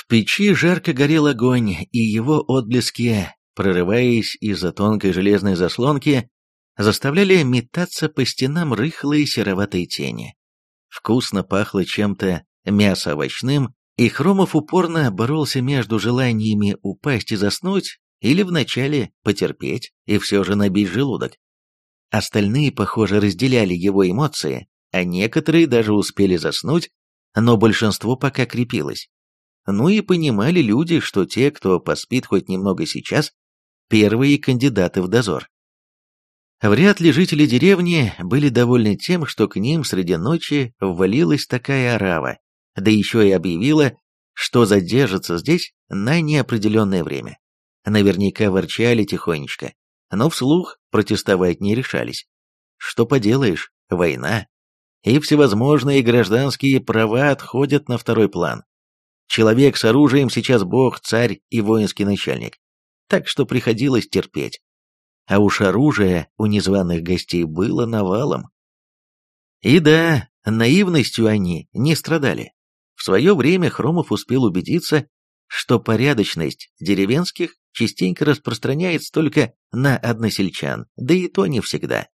В печи жарко горел огонь, и его отблески, прорываясь из-за тонкой железной заслонки, заставляли метаться по стенам рыхлые сероватые тени. Вкусно пахло чем-то мясо-овощным, и Хромов упорно боролся между желаниями упасть и заснуть, или вначале потерпеть и все же набить желудок. Остальные, похоже, разделяли его эмоции, а некоторые даже успели заснуть, но большинство пока крепилось. Ну и понимали люди, что те, кто поспит хоть немного сейчас, первые кандидаты в дозор. Вряд ли жители деревни были довольны тем, что к ним среди ночи ввалилась такая орава, да еще и объявила, что задержится здесь на неопределенное время. Наверняка ворчали тихонечко, но вслух протестовать не решались. Что поделаешь, война. И всевозможные гражданские права отходят на второй план. Человек с оружием сейчас бог, царь и воинский начальник. Так что приходилось терпеть. А уж оружие у незваных гостей было навалом. И да, наивностью они не страдали. В свое время Хромов успел убедиться, что порядочность деревенских частенько распространяется только на односельчан, да и то не всегда.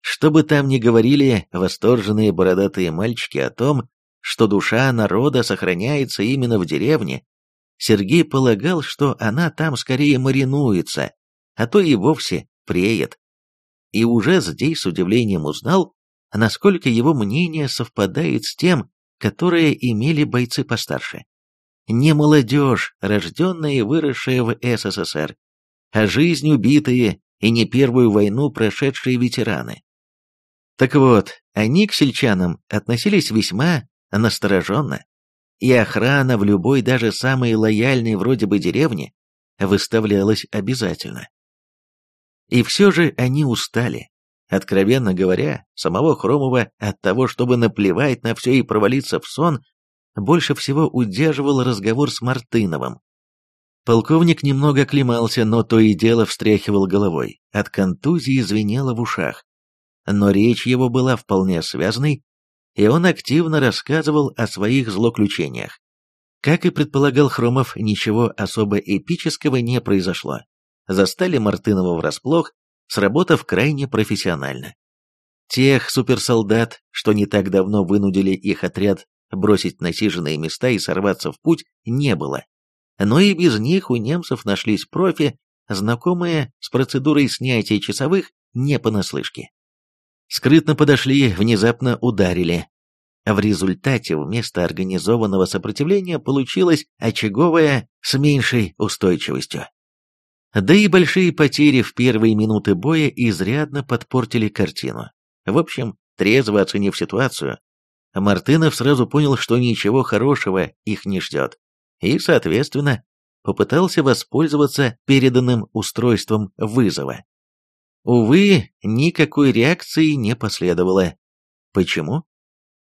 Что бы там ни говорили восторженные бородатые мальчики о том, что душа народа сохраняется именно в деревне, Сергей полагал, что она там скорее маринуется, а то и вовсе преет. И уже здесь с удивлением узнал, насколько его мнение совпадает с тем, которое имели бойцы постарше. Не молодежь, рожденная и выросшая в СССР, а жизнь убитые и не первую войну прошедшие ветераны. Так вот, они к сельчанам относились весьма настороженно, и охрана в любой, даже самой лояльной вроде бы деревне, выставлялась обязательно. И все же они устали. Откровенно говоря, самого Хромова от того, чтобы наплевать на все и провалиться в сон, больше всего удерживал разговор с Мартыновым. Полковник немного клемался, но то и дело встряхивал головой. От контузии звенело в ушах. Но речь его была вполне связной, и он активно рассказывал о своих злоключениях. Как и предполагал Хромов, ничего особо эпического не произошло. Застали Мартынова врасплох, сработав крайне профессионально. Тех суперсолдат, что не так давно вынудили их отряд бросить насиженные места и сорваться в путь, не было. Но и без них у немцев нашлись профи, знакомые с процедурой снятия часовых не понаслышке скрытно подошли, внезапно ударили. В результате вместо организованного сопротивления получилось очаговое с меньшей устойчивостью. Да и большие потери в первые минуты боя изрядно подпортили картину. В общем, трезво оценив ситуацию, Мартынов сразу понял, что ничего хорошего их не ждет, и, соответственно, попытался воспользоваться переданным устройством вызова. Увы, никакой реакции не последовало. Почему?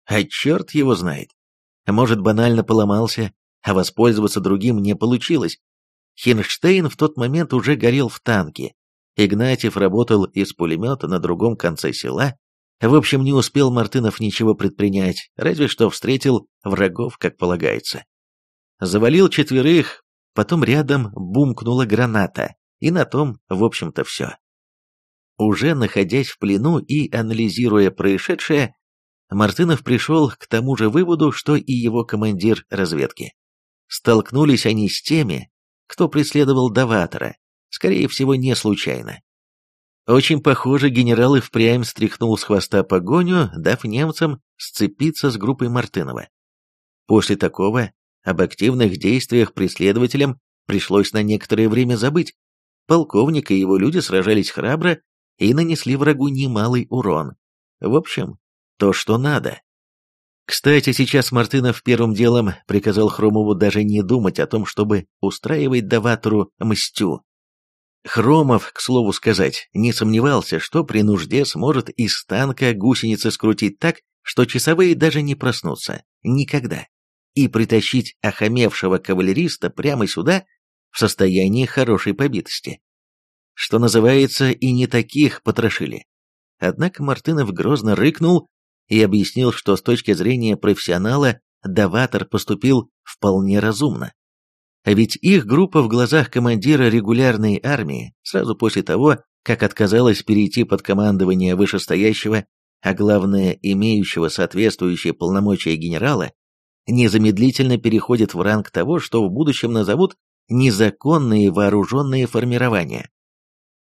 А черт его знает. А может, банально поломался, а воспользоваться другим не получилось. Хинштейн в тот момент уже горел в танке. Игнатьев работал из пулемета на другом конце села. В общем, не успел Мартынов ничего предпринять, разве что встретил врагов, как полагается. Завалил четверых, потом рядом бумкнула граната, и на том, в общем-то, все уже находясь в плену и анализируя происшедшее, Мартынов пришел к тому же выводу, что и его командир разведки. Столкнулись они с теми, кто преследовал Даватора, скорее всего, не случайно. Очень похоже, генерал и впрямь стряхнул с хвоста погоню, дав немцам сцепиться с группой Мартынова. После такого об активных действиях преследователям пришлось на некоторое время забыть. Полковник и его люди сражались храбро, и нанесли врагу немалый урон. В общем, то, что надо. Кстати, сейчас Мартынов первым делом приказал Хромову даже не думать о том, чтобы устраивать даватору мстю. Хромов, к слову сказать, не сомневался, что при нужде сможет из танка гусеницы скрутить так, что часовые даже не проснутся. Никогда. И притащить охамевшего кавалериста прямо сюда в состоянии хорошей побитости что называется, и не таких потрошили. Однако Мартынов грозно рыкнул и объяснил, что с точки зрения профессионала Даватор поступил вполне разумно. А Ведь их группа в глазах командира регулярной армии сразу после того, как отказалась перейти под командование вышестоящего, а главное, имеющего соответствующие полномочия генерала, незамедлительно переходит в ранг того, что в будущем назовут незаконные вооруженные формирования.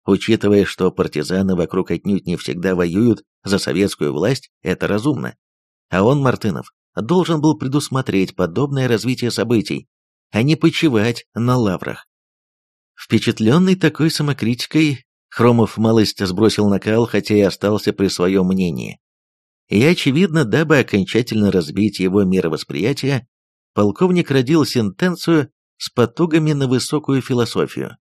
Учитывая, что партизаны вокруг отнюдь не всегда воюют за советскую власть, это разумно. А он, Мартынов, должен был предусмотреть подобное развитие событий, а не почивать на лаврах. Впечатленный такой самокритикой, Хромов малость сбросил накал, хотя и остался при своем мнении. И, очевидно, дабы окончательно разбить его мировосприятие, полковник родил сентенцию с потугами на высокую философию.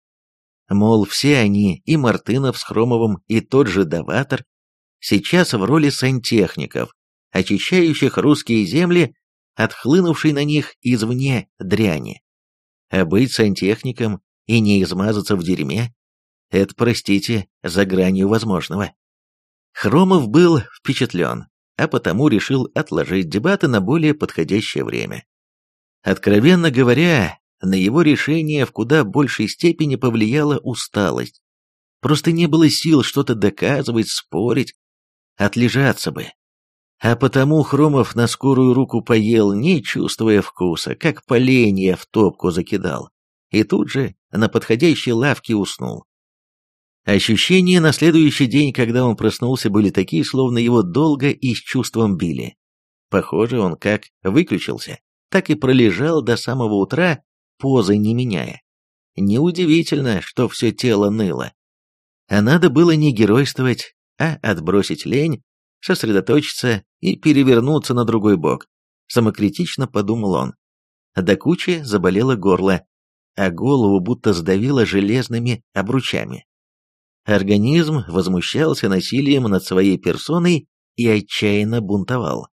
Мол, все они, и Мартынов с Хромовым, и тот же Даватор, сейчас в роли сантехников, очищающих русские земли, отхлынувшей на них извне дряни. А быть сантехником и не измазаться в дерьме — это, простите, за гранью возможного. Хромов был впечатлен, а потому решил отложить дебаты на более подходящее время. Откровенно говоря, на его решение в куда большей степени повлияла усталость. Просто не было сил что-то доказывать, спорить, отлежаться бы. А потому Хромов на скорую руку поел, не чувствуя вкуса, как поленье в топку закидал. И тут же на подходящей лавке уснул. Ощущения на следующий день, когда он проснулся, были такие, словно его долго и с чувством били. Похоже, он как выключился, так и пролежал до самого утра, позы не меняя. Неудивительно, что все тело ныло. А надо было не геройствовать, а отбросить лень, сосредоточиться и перевернуться на другой бок. Самокритично подумал он. До кучи заболело горло, а голову будто сдавило железными обручами. Организм возмущался насилием над своей персоной и отчаянно бунтовал.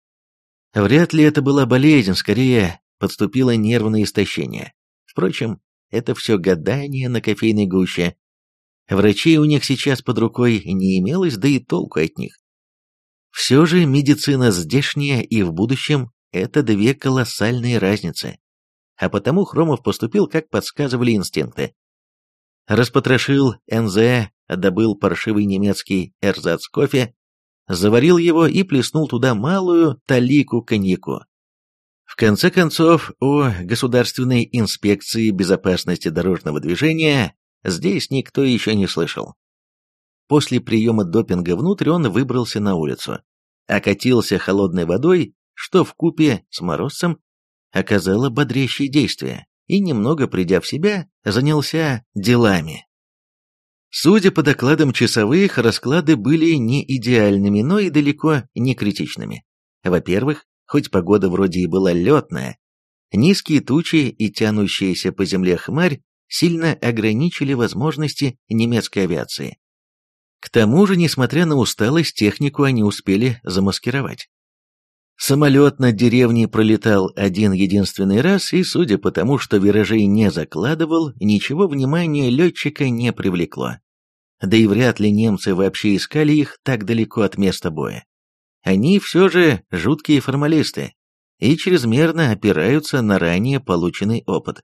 Вряд ли это была болезнь, скорее подступило нервное истощение. Впрочем, это все гадание на кофейной гуще. Врачей у них сейчас под рукой не имелось, да и толку от них. Все же медицина здешняя и в будущем – это две колоссальные разницы. А потому Хромов поступил, как подсказывали инстинкты. Распотрошил НЗ, добыл паршивый немецкий эрзац кофе, заварил его и плеснул туда малую талику коньяку. В конце концов, у Государственной инспекции безопасности дорожного движения здесь никто еще не слышал. После приема допинга внутрь он выбрался на улицу, окатился холодной водой, что в купе с морозцем оказало бодрящее действие, и немного придя в себя, занялся делами. Судя по докладам часовых, расклады были не идеальными, но и далеко не критичными. Во-первых, хоть погода вроде и была летная, низкие тучи и тянущаяся по земле хмарь сильно ограничили возможности немецкой авиации. К тому же, несмотря на усталость, технику они успели замаскировать. Самолет над деревней пролетал один единственный раз, и, судя по тому, что виражей не закладывал, ничего внимания летчика не привлекло. Да и вряд ли немцы вообще искали их так далеко от места боя. Они все же жуткие формалисты и чрезмерно опираются на ранее полученный опыт.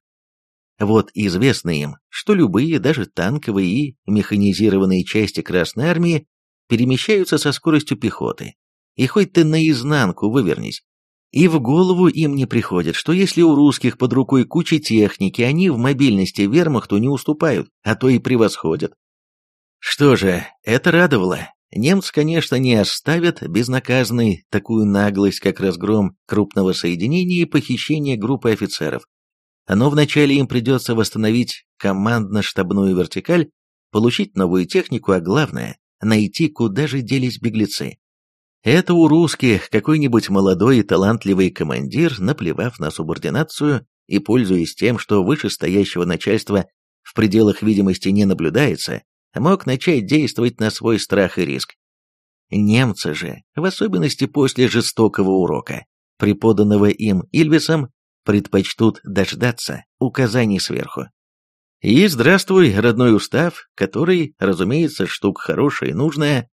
Вот известно им, что любые, даже танковые и механизированные части Красной Армии перемещаются со скоростью пехоты, и хоть ты наизнанку вывернись. И в голову им не приходит, что если у русских под рукой куча техники, они в мобильности вермахту не уступают, а то и превосходят. Что же, это радовало, Немцы, конечно, не оставят безнаказанной такую наглость, как разгром крупного соединения и похищение группы офицеров. Но вначале им придется восстановить командно-штабную вертикаль, получить новую технику, а главное – найти, куда же делись беглецы. Это у русских какой-нибудь молодой и талантливый командир, наплевав на субординацию и пользуясь тем, что вышестоящего начальства в пределах видимости не наблюдается, мог начать действовать на свой страх и риск. Немцы же, в особенности после жестокого урока, преподанного им Ильвесом, предпочтут дождаться указаний сверху. И здравствуй, родной устав, который, разумеется, штука хорошая и нужная,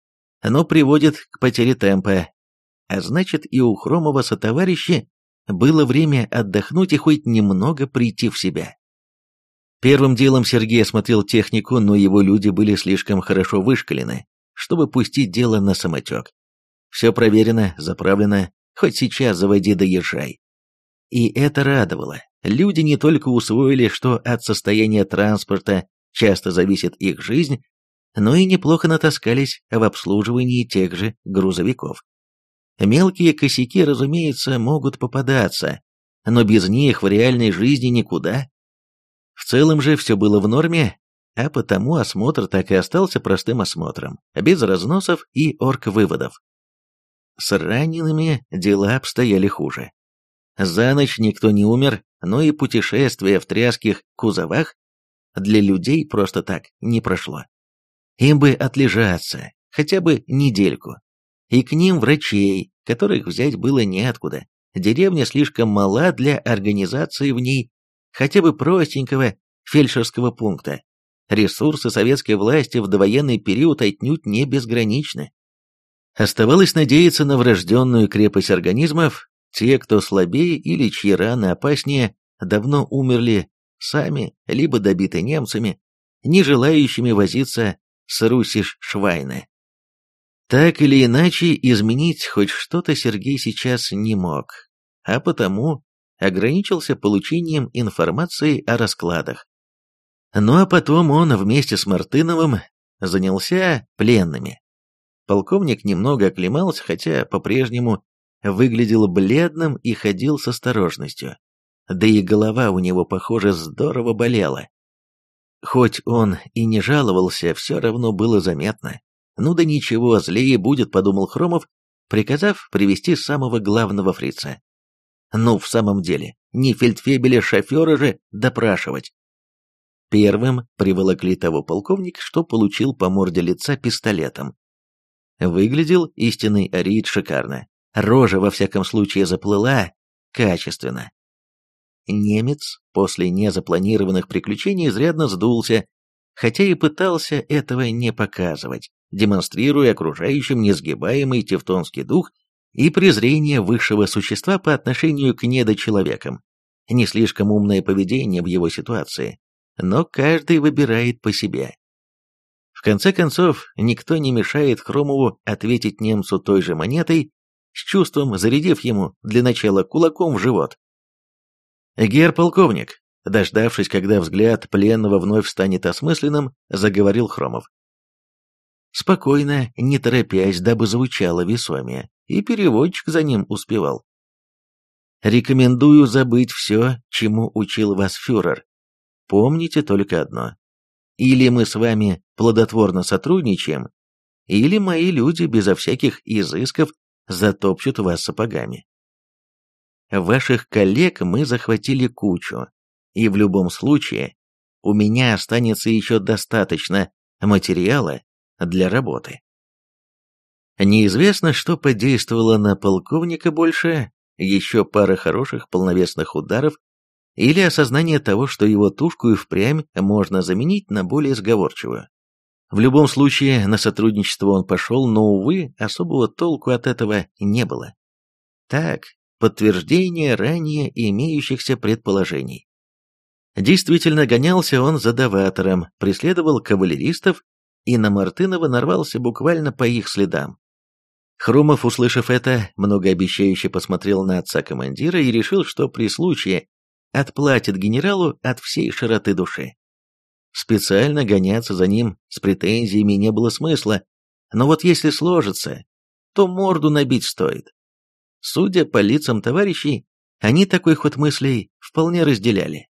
но приводит к потере темпа. А значит, и у Хромова сотоварищи было время отдохнуть и хоть немного прийти в себя. Первым делом Сергей осмотрел технику, но его люди были слишком хорошо вышкалены, чтобы пустить дело на самотек. Все проверено, заправлено, хоть сейчас заводи да езжай. И это радовало. Люди не только усвоили, что от состояния транспорта часто зависит их жизнь, но и неплохо натаскались в обслуживании тех же грузовиков. Мелкие косяки, разумеется, могут попадаться, но без них в реальной жизни никуда. В целом же все было в норме, а потому осмотр так и остался простым осмотром, без разносов и орг-выводов. С ранеными дела обстояли хуже. За ночь никто не умер, но и путешествие в тряских кузовах для людей просто так не прошло. Им бы отлежаться, хотя бы недельку. И к ним врачей, которых взять было неоткуда. Деревня слишком мала для организации в ней хотя бы простенького фельдшерского пункта. Ресурсы советской власти в довоенный период отнюдь не безграничны. Оставалось надеяться на врожденную крепость организмов, те, кто слабее или чьи раны опаснее, давно умерли сами, либо добиты немцами, не желающими возиться с русиш швайны. Так или иначе, изменить хоть что-то Сергей сейчас не мог, а потому ограничился получением информации о раскладах. Ну а потом он вместе с Мартыновым занялся пленными. Полковник немного оклемался, хотя по-прежнему выглядел бледным и ходил с осторожностью. Да и голова у него, похоже, здорово болела. Хоть он и не жаловался, все равно было заметно. Ну да ничего, злее будет, подумал Хромов, приказав привести самого главного фрица. Ну, в самом деле, не фельдфебеля шофера же допрашивать. Первым приволокли того полковника, что получил по морде лица пистолетом. Выглядел истинный ариет шикарно. Рожа, во всяком случае, заплыла качественно. Немец после незапланированных приключений изрядно сдулся, хотя и пытался этого не показывать, демонстрируя окружающим несгибаемый тевтонский дух и презрение высшего существа по отношению к недочеловекам. Не слишком умное поведение в его ситуации, но каждый выбирает по себе. В конце концов, никто не мешает Хромову ответить немцу той же монетой, с чувством зарядив ему для начала кулаком в живот. «Гер-полковник», дождавшись, когда взгляд пленного вновь станет осмысленным, заговорил Хромов. Спокойно, не торопясь, дабы звучало весомее и переводчик за ним успевал. Рекомендую забыть все, чему учил вас фюрер. Помните только одно. Или мы с вами плодотворно сотрудничаем, или мои люди безо всяких изысков затопчут вас сапогами. Ваших коллег мы захватили кучу, и в любом случае у меня останется еще достаточно материала для работы. Неизвестно, что подействовало на полковника больше, еще пара хороших полновесных ударов или осознание того, что его тушку и впрямь можно заменить на более сговорчивую. В любом случае, на сотрудничество он пошел, но, увы, особого толку от этого не было. Так, подтверждение ранее имеющихся предположений. Действительно, гонялся он за даватором, преследовал кавалеристов и на Мартынова нарвался буквально по их следам. Хромов, услышав это, многообещающе посмотрел на отца командира и решил, что при случае отплатит генералу от всей широты души. Специально гоняться за ним с претензиями не было смысла, но вот если сложится, то морду набить стоит. Судя по лицам товарищей, они такой ход мыслей вполне разделяли.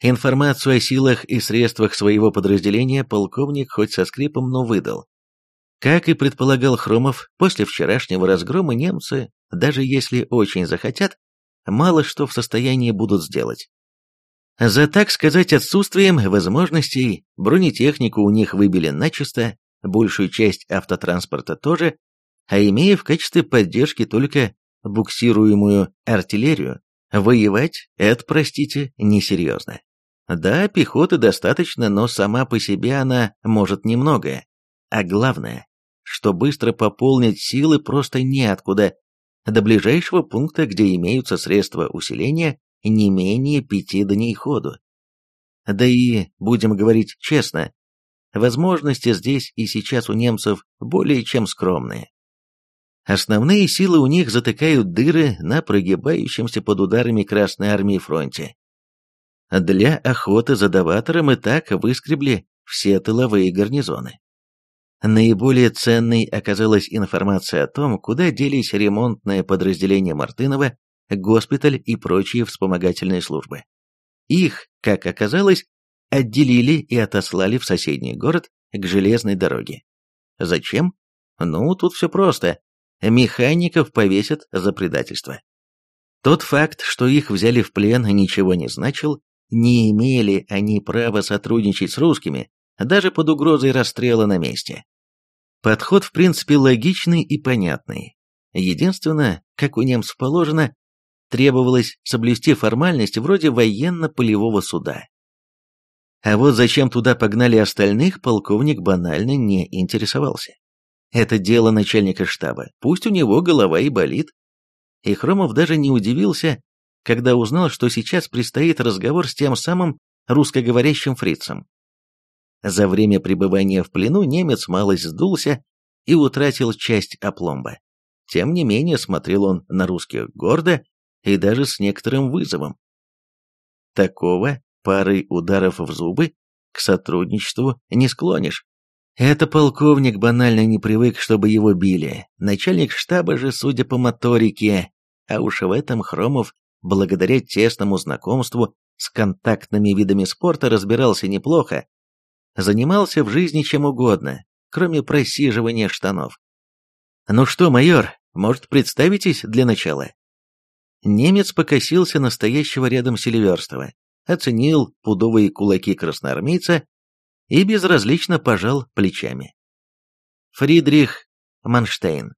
Информацию о силах и средствах своего подразделения полковник хоть со скрипом, но выдал. Как и предполагал Хромов, после вчерашнего разгрома немцы, даже если очень захотят, мало что в состоянии будут сделать. За, так сказать, отсутствием возможностей бронетехнику у них выбили начисто, большую часть автотранспорта тоже, а имея в качестве поддержки только буксируемую артиллерию, воевать — это, простите, несерьезно. Да, пехоты достаточно, но сама по себе она может немногое. А главное, что быстро пополнить силы просто неоткуда, до ближайшего пункта, где имеются средства усиления, не менее пяти дней ходу. Да и, будем говорить честно, возможности здесь и сейчас у немцев более чем скромные. Основные силы у них затыкают дыры на прогибающемся под ударами Красной Армии фронте. Для охоты за даватором и так выскребли все тыловые гарнизоны. Наиболее ценной оказалась информация о том, куда делись ремонтное подразделение Мартынова, госпиталь и прочие вспомогательные службы. Их, как оказалось, отделили и отослали в соседний город к железной дороге. Зачем? Ну, тут все просто. Механиков повесят за предательство. Тот факт, что их взяли в плен, ничего не значил, не имели они права сотрудничать с русскими, даже под угрозой расстрела на месте. Подход, в принципе, логичный и понятный. Единственное, как у немцев положено, требовалось соблюсти формальность вроде военно-полевого суда. А вот зачем туда погнали остальных, полковник банально не интересовался. Это дело начальника штаба, пусть у него голова и болит. И Хромов даже не удивился, когда узнал, что сейчас предстоит разговор с тем самым русскоговорящим фрицем. За время пребывания в плену немец малость сдулся и утратил часть опломба. Тем не менее, смотрел он на русских гордо и даже с некоторым вызовом. Такого парой ударов в зубы к сотрудничеству не склонишь. Это полковник банально не привык, чтобы его били. Начальник штаба же, судя по моторике, а уж в этом Хромов, благодаря тесному знакомству с контактными видами спорта, разбирался неплохо, занимался в жизни чем угодно, кроме просиживания штанов. «Ну что, майор, может, представитесь для начала?» Немец покосился настоящего рядом Селиверстова, оценил пудовые кулаки красноармейца и безразлично пожал плечами. «Фридрих Манштейн».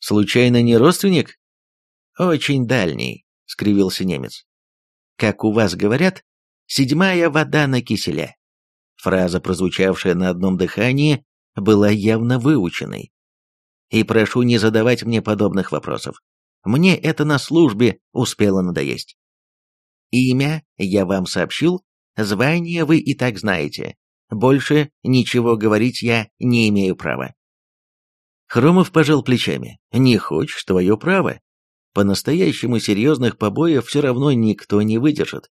«Случайно не родственник?» «Очень дальний», — скривился немец. «Как у вас говорят, седьмая вода на киселе». Фраза, прозвучавшая на одном дыхании, была явно выученной. И прошу не задавать мне подобных вопросов. Мне это на службе успело надоесть. Имя я вам сообщил, звание вы и так знаете. Больше ничего говорить я не имею права. Хромов пожал плечами. Не хочешь, твое право. По-настоящему серьезных побоев все равно никто не выдержит.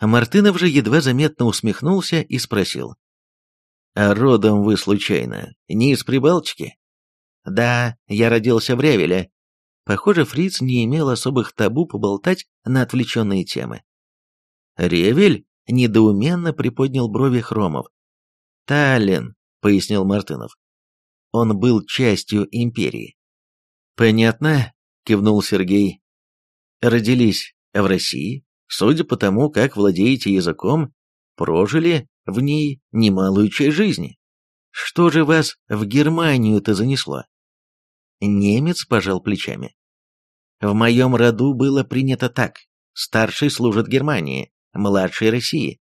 Мартынов же едва заметно усмехнулся и спросил. «А родом вы случайно, не из Прибалтики?» «Да, я родился в Ревеле». Похоже, фриц не имел особых табу поболтать на отвлеченные темы. «Ревель?» — недоуменно приподнял брови Хромов. «Таллин», — пояснил Мартынов. «Он был частью империи». «Понятно», — кивнул Сергей. «Родились в России, судя по тому, как владеете языком, прожили в ней немалую часть жизни. Что же вас в Германию-то занесло?» Немец пожал плечами. «В моем роду было принято так. Старший служит Германии, младший России.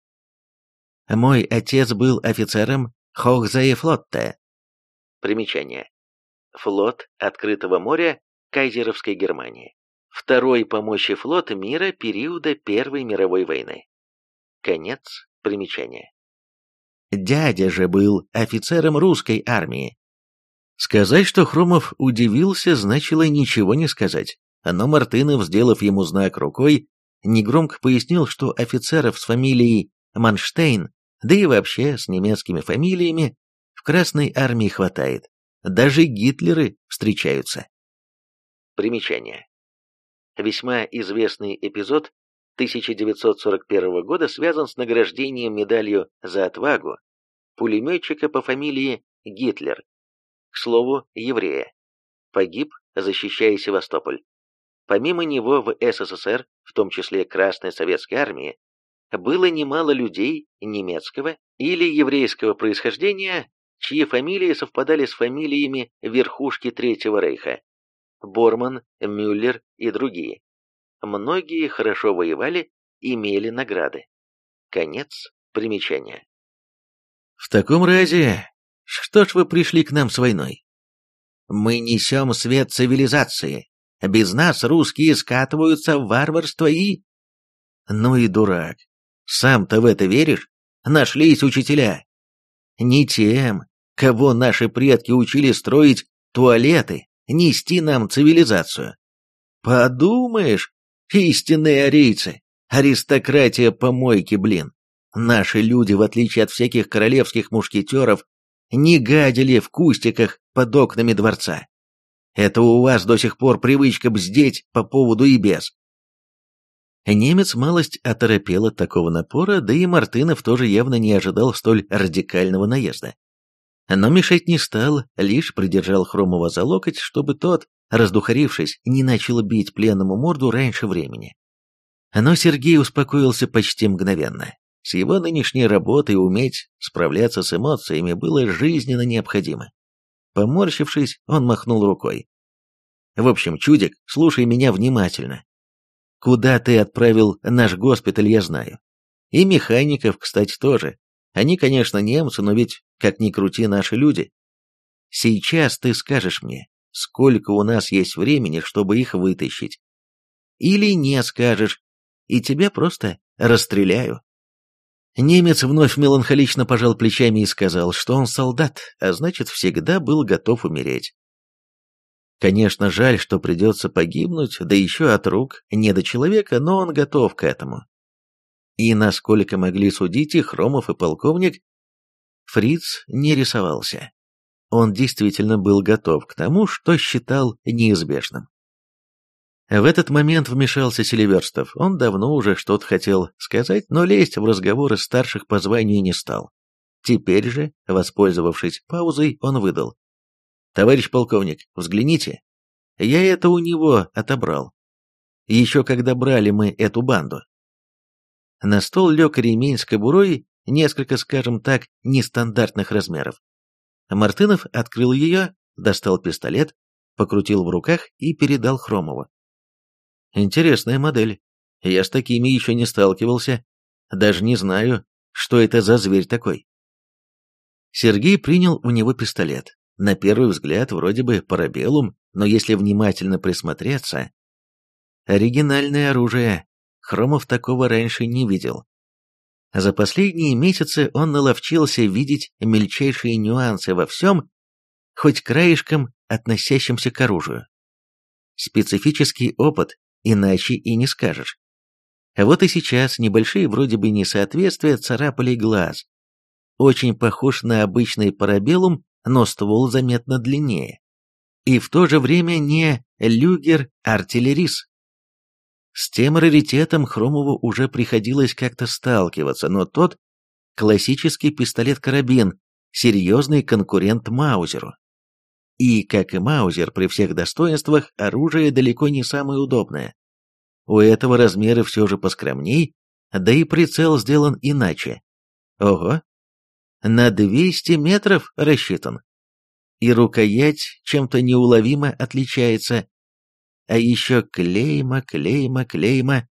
Мой отец был офицером Хохзаефлотта. Примечание. Флот открытого моря Кайзеровской Германии. Второй помощи флот мира периода Первой мировой войны. Конец примечания. Дядя же был офицером русской армии. Сказать, что Хромов удивился, значило ничего не сказать, но Мартынов, сделав ему знак рукой, негромко пояснил, что офицеров с фамилией Манштейн, да и вообще с немецкими фамилиями, в Красной армии хватает. Даже Гитлеры встречаются. Примечание весьма известный эпизод 1941 года связан с награждением медалью за отвагу пулеметчика по фамилии Гитлер, к слову, еврея. Погиб, защищая Севастополь. Помимо него в СССР, в том числе Красной Советской Армии, было немало людей немецкого или еврейского происхождения, чьи фамилии совпадали с фамилиями верхушки Третьего Рейха. Борман, Мюллер и другие. Многие хорошо воевали, имели награды. Конец примечания. В таком разе, что ж вы пришли к нам с войной? Мы несем свет цивилизации. Без нас русские скатываются в варварство и... Ну и дурак. Сам-то в это веришь? Нашлись учителя. Не тем, кого наши предки учили строить туалеты, нести нам цивилизацию. Подумаешь, истинные арийцы, аристократия помойки, блин. Наши люди, в отличие от всяких королевских мушкетеров, не гадили в кустиках под окнами дворца. Это у вас до сих пор привычка бздеть по поводу и без. Немец малость оторопел от такого напора, да и Мартынов тоже явно не ожидал столь радикального наезда. Но мешать не стал, лишь придержал Хромова за локоть, чтобы тот, раздухарившись, не начал бить пленному морду раньше времени. Но Сергей успокоился почти мгновенно. С его нынешней работой уметь справляться с эмоциями было жизненно необходимо. Поморщившись, он махнул рукой. «В общем, чудик, слушай меня внимательно. Куда ты отправил наш госпиталь, я знаю. И механиков, кстати, тоже. Они, конечно, немцы, но ведь, как ни крути, наши люди. Сейчас ты скажешь мне, сколько у нас есть времени, чтобы их вытащить. Или не скажешь, и тебя просто расстреляю. Немец вновь меланхолично пожал плечами и сказал, что он солдат, а значит, всегда был готов умереть. Конечно, жаль, что придется погибнуть, да еще от рук не до человека, но он готов к этому. И насколько могли судить и Хромов, и полковник, Фриц не рисовался. Он действительно был готов к тому, что считал неизбежным. В этот момент вмешался Селиверстов. Он давно уже что-то хотел сказать, но лезть в разговоры старших по званию не стал. Теперь же, воспользовавшись паузой, он выдал. «Товарищ полковник, взгляните. Я это у него отобрал. Еще когда брали мы эту банду. На стол лег ремень с кобурой, несколько, скажем так, нестандартных размеров. Мартынов открыл ее, достал пистолет, покрутил в руках и передал Хромову. «Интересная модель. Я с такими еще не сталкивался. Даже не знаю, что это за зверь такой». Сергей принял у него пистолет. На первый взгляд вроде бы парабеллум, но если внимательно присмотреться... Оригинальное оружие, Хромов такого раньше не видел. За последние месяцы он наловчился видеть мельчайшие нюансы во всем, хоть краешком относящимся к оружию. Специфический опыт, иначе и не скажешь. А вот и сейчас небольшие вроде бы несоответствия царапали глаз. Очень похож на обычный парабеллум, но ствол заметно длиннее. И в то же время не люгер-артиллерис. С тем раритетом Хромову уже приходилось как-то сталкиваться, но тот – классический пистолет-карабин, серьезный конкурент Маузеру. И, как и Маузер, при всех достоинствах, оружие далеко не самое удобное. У этого размеры все же поскромней, да и прицел сделан иначе. Ого! На 200 метров рассчитан. И рукоять чем-то неуловимо отличается, а еще клейма, клейма, клейма.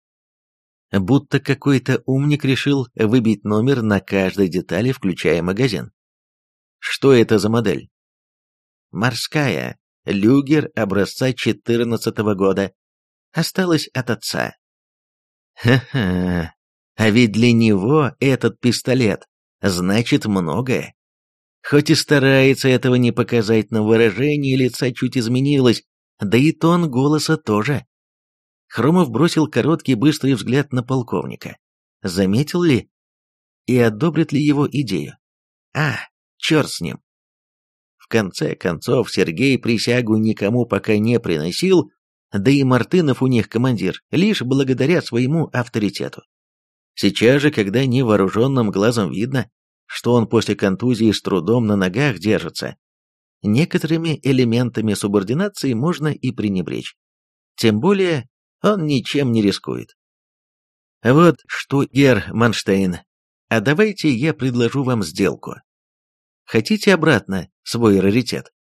Будто какой-то умник решил выбить номер на каждой детали, включая магазин. Что это за модель? Морская, люгер образца 14 -го года. Осталась от отца. Ха-ха, а ведь для него этот пистолет значит многое. Хоть и старается этого не показать, но выражение лица чуть изменилось, да и тон голоса тоже. Хромов бросил короткий быстрый взгляд на полковника. Заметил ли? И одобрит ли его идею? А, черт с ним. В конце концов, Сергей присягу никому пока не приносил, да и Мартынов у них командир, лишь благодаря своему авторитету. Сейчас же, когда невооруженным глазом видно, что он после контузии с трудом на ногах держится, некоторыми элементами субординации можно и пренебречь. Тем более, он ничем не рискует. Вот что, Гер Манштейн, а давайте я предложу вам сделку. Хотите обратно свой раритет?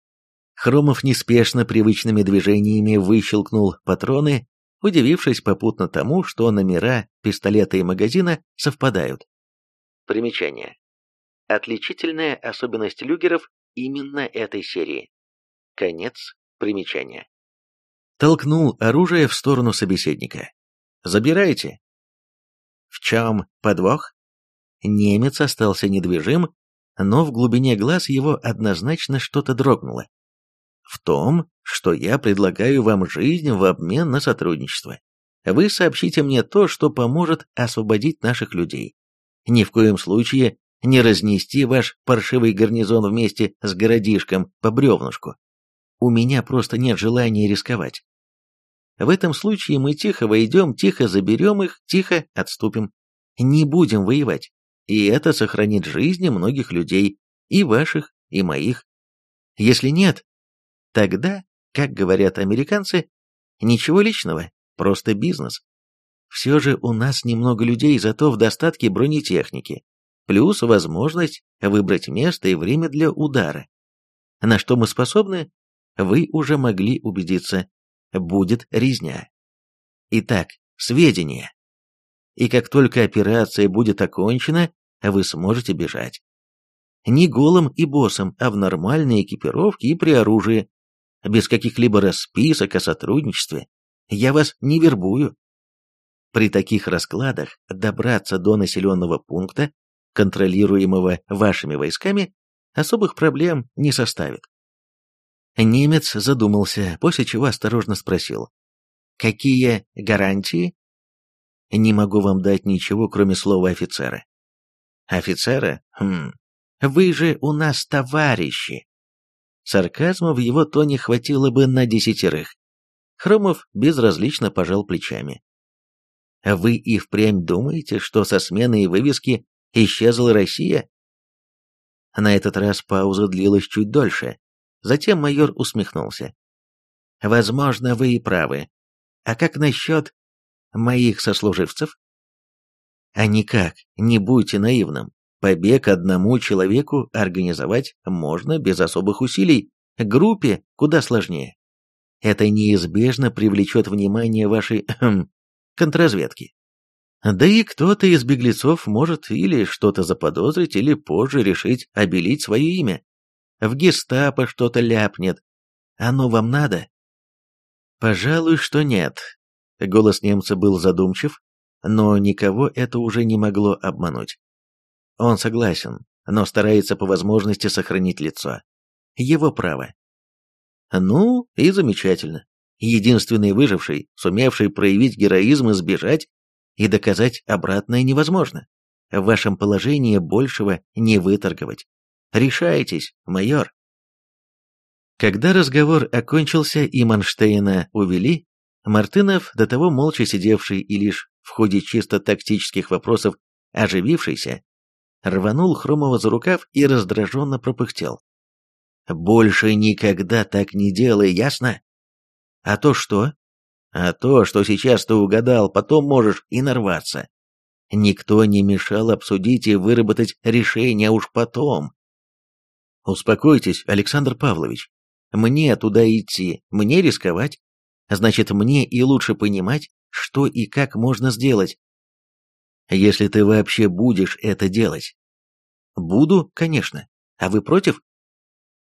Хромов неспешно привычными движениями выщелкнул патроны, удивившись попутно тому, что номера пистолета и магазина совпадают. Примечание. Отличительная особенность люгеров именно этой серии. Конец примечания. Толкнул оружие в сторону собеседника. «Забирайте!» В чем подвох? Немец остался недвижим, но в глубине глаз его однозначно что-то дрогнуло. В том, что я предлагаю вам жизнь в обмен на сотрудничество. Вы сообщите мне то, что поможет освободить наших людей. Ни в коем случае не разнести ваш паршивый гарнизон вместе с городишком по бревнышку. У меня просто нет желания рисковать. В этом случае мы тихо войдем, тихо заберем их, тихо отступим. Не будем воевать. И это сохранит жизни многих людей, и ваших, и моих. Если нет, тогда, как говорят американцы, ничего личного, просто бизнес. Все же у нас немного людей, зато в достатке бронетехники, плюс возможность выбрать место и время для удара. На что мы способны, вы уже могли убедиться, будет резня. Итак, сведения. И как только операция будет окончена, вы сможете бежать. Не голым и боссом, а в нормальной экипировке и при оружии. Без каких-либо расписок о сотрудничестве. Я вас не вербую. При таких раскладах добраться до населенного пункта контролируемого вашими войсками, особых проблем не составит. Немец задумался, после чего осторожно спросил. «Какие гарантии?» «Не могу вам дать ничего, кроме слова офицера». «Офицера? Хм. Вы же у нас товарищи!» Сарказма в его тоне хватило бы на десятерых. Хромов безразлично пожал плечами. «Вы и впрямь думаете, что со сменой вывески Исчезла Россия? На этот раз пауза длилась чуть дольше. Затем майор усмехнулся. Возможно, вы и правы. А как насчет моих сослуживцев? А никак, не будьте наивным. Побег одному человеку организовать можно без особых усилий, группе куда сложнее. Это неизбежно привлечет внимание вашей контрразведки. Да и кто-то из беглецов может или что-то заподозрить, или позже решить обелить свое имя. В гестапо что-то ляпнет. Оно вам надо? Пожалуй, что нет. Голос немца был задумчив, но никого это уже не могло обмануть. Он согласен, но старается по возможности сохранить лицо. Его право. Ну, и замечательно. Единственный выживший, сумевший проявить героизм и сбежать, и доказать обратное невозможно. В вашем положении большего не выторговать. Решайтесь, майор. Когда разговор окончился и Манштейна увели, Мартынов, до того молча сидевший и лишь в ходе чисто тактических вопросов оживившийся, рванул Хромова за рукав и раздраженно пропыхтел. «Больше никогда так не делай, ясно? А то что? А то, что сейчас ты угадал, потом можешь и нарваться. Никто не мешал обсудить и выработать решение уж потом. Успокойтесь, Александр Павлович. Мне туда идти, мне рисковать. Значит, мне и лучше понимать, что и как можно сделать. Если ты вообще будешь это делать. Буду, конечно. А вы против?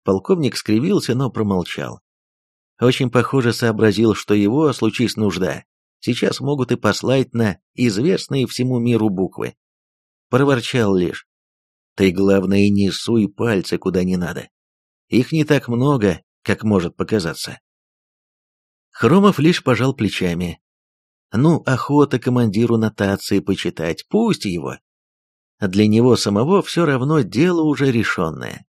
Полковник скривился, но промолчал. Очень похоже сообразил, что его, случись нужда, сейчас могут и послать на известные всему миру буквы. Проворчал лишь. Ты, главное, не суй пальцы куда не надо. Их не так много, как может показаться. Хромов лишь пожал плечами. Ну, охота командиру нотации почитать, пусть его. а Для него самого все равно дело уже решенное.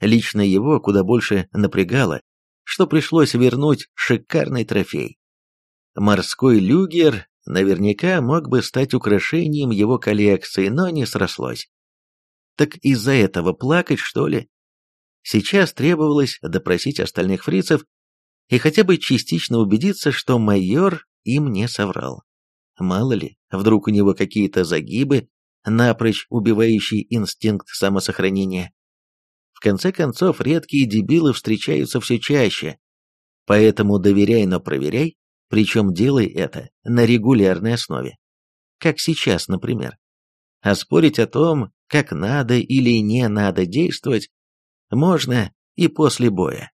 Лично его куда больше напрягало, что пришлось вернуть шикарный трофей. Морской люгер наверняка мог бы стать украшением его коллекции, но не срослось. Так из-за этого плакать, что ли? Сейчас требовалось допросить остальных фрицев и хотя бы частично убедиться, что майор им не соврал. Мало ли, вдруг у него какие-то загибы, напрочь убивающий инстинкт самосохранения. В конце концов, редкие дебилы встречаются все чаще, поэтому доверяй, но проверяй, причем делай это на регулярной основе. Как сейчас, например. А спорить о том, как надо или не надо действовать, можно и после боя.